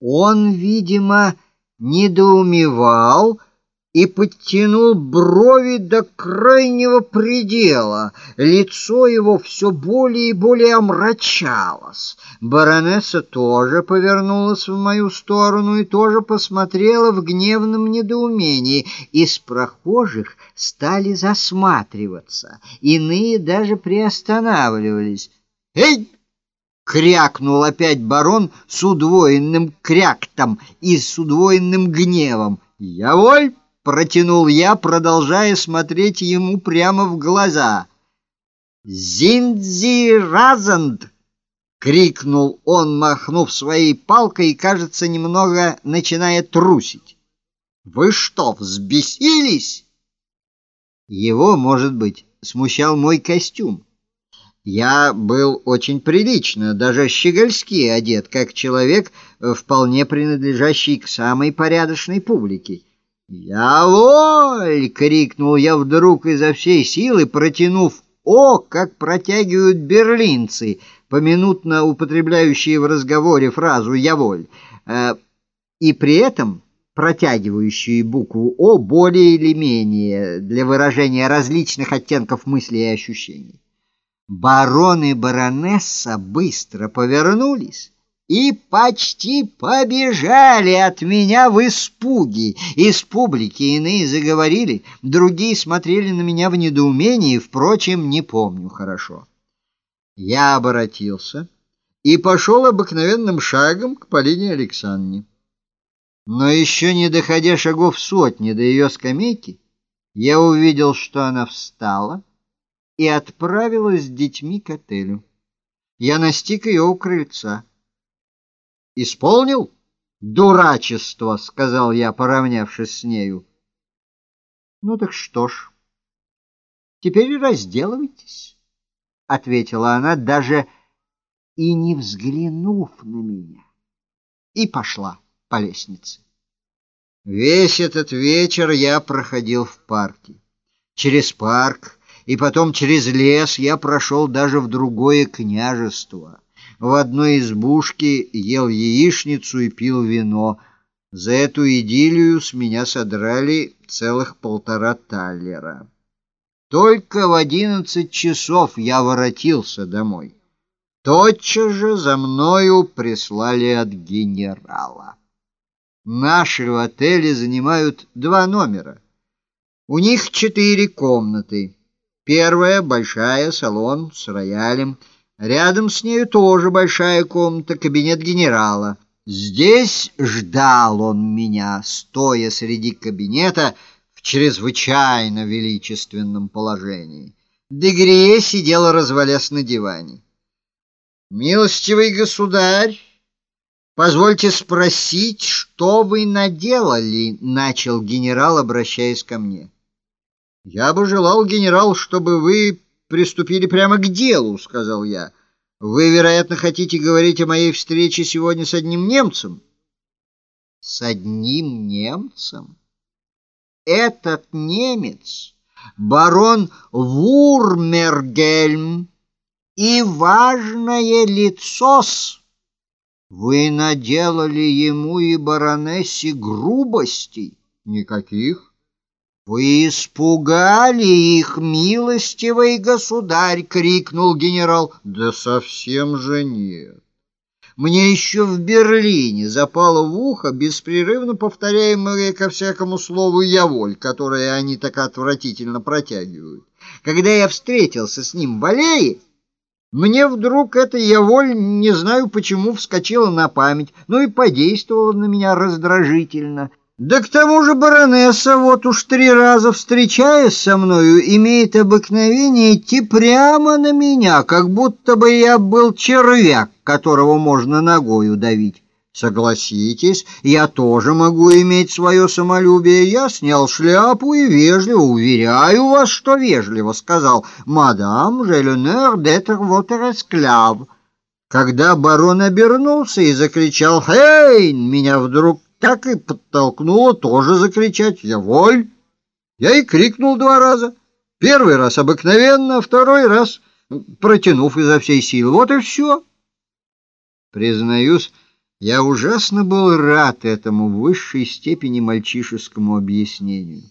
Он, видимо, недоумевал и подтянул брови до крайнего предела. Лицо его все более и более омрачалось. Баронесса тоже повернулась в мою сторону и тоже посмотрела в гневном недоумении. Из прохожих стали засматриваться, иные даже приостанавливались. «Эй!» Крякнул опять барон с удвоенным кряктом и с удвоенным гневом. «Я воль!» — протянул я, продолжая смотреть ему прямо в глаза. «Зиндзи Разанд!» — крикнул он, махнув своей палкой и, кажется, немного начиная трусить. «Вы что, взбесились?» Его, может быть, смущал мой костюм. Я был очень прилично, даже щегольски одет, как человек, э, вполне принадлежащий к самой порядочной публике. «Я воль!» — крикнул я вдруг изо всей силы, протянув «О!», как протягивают берлинцы, поминутно употребляющие в разговоре фразу «Я воль!», э, и при этом протягивающие букву «О» более или менее для выражения различных оттенков мыслей и ощущений. Барон и баронесса быстро повернулись и почти побежали от меня в испуге. Из публики иные заговорили, другие смотрели на меня в недоумении, впрочем, не помню хорошо. Я обратился и пошел обыкновенным шагом к Полине Александровне. Но еще не доходя шагов сотни до ее скамейки, я увидел, что она встала, и отправилась с детьми к отелю. Я настиг ее у крыльца. «Исполнил?» «Дурачество!» — сказал я, поравнявшись с нею. «Ну так что ж, теперь разделывайтесь», — ответила она, даже и не взглянув на меня, и пошла по лестнице. Весь этот вечер я проходил в парке. Через парк и потом через лес я прошел даже в другое княжество. В одной избушке ел яичницу и пил вино. За эту идиллию с меня содрали целых полтора таллера. Только в одиннадцать часов я воротился домой. Тотчас же за мною прислали от генерала. Наши в отеле занимают два номера. У них четыре комнаты. Первая — большая, салон с роялем. Рядом с нею тоже большая комната, кабинет генерала. Здесь ждал он меня, стоя среди кабинета в чрезвычайно величественном положении. Дегрие сидел, развалясь на диване. «Милостивый государь, позвольте спросить, что вы наделали?» — начал генерал, обращаясь ко мне. «Я бы желал, генерал, чтобы вы приступили прямо к делу», — сказал я. «Вы, вероятно, хотите говорить о моей встрече сегодня с одним немцем?» «С одним немцем? Этот немец, барон Вурмергельм, и важное лицо-с. Вы наделали ему и баронессе грубостей?» «Никаких». «Вы испугали их, милостивый государь!» — крикнул генерал. «Да совсем же нет!» Мне еще в Берлине запало в ухо беспрерывно повторяемое ко всякому слову «яволь», которое они так отвратительно протягивают. Когда я встретился с ним в аллее, мне вдруг эта «яволь», не знаю почему, вскочила на память, но и подействовала на меня раздражительно. Да к тому же баронесса, вот уж три раза встречаясь со мною, имеет обыкновение идти прямо на меня, как будто бы я был червяк, которого можно ногой удавить. Согласитесь, я тоже могу иметь свое самолюбие. Я снял шляпу и вежливо, уверяю вас, что вежливо, сказал «Мадам, l'honneur d'être votre esclave». Когда барон обернулся и закричал «Хейн!», меня вдруг так и подтолкнуло тоже закричать «Я воль!». Я и крикнул два раза. Первый раз обыкновенно, второй раз протянув изо всей силы. Вот и все. Признаюсь, Я ужасно был рад этому в высшей степени мальчишескому объяснению.